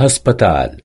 هسپتال